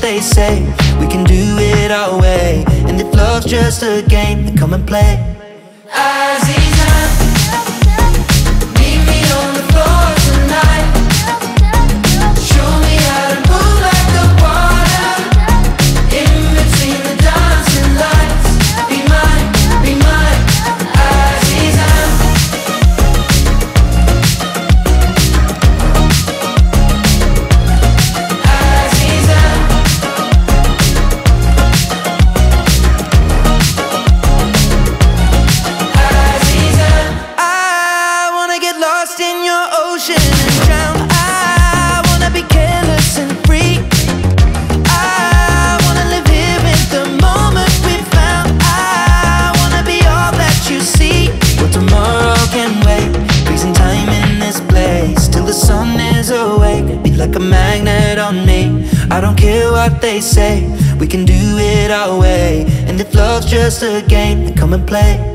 They say, we can do it our way. And if love's just a game, then come and play. Is awake. Be like a magnet on me. I don't care what they say. We can do it our way. And if love's just a game, then come and play.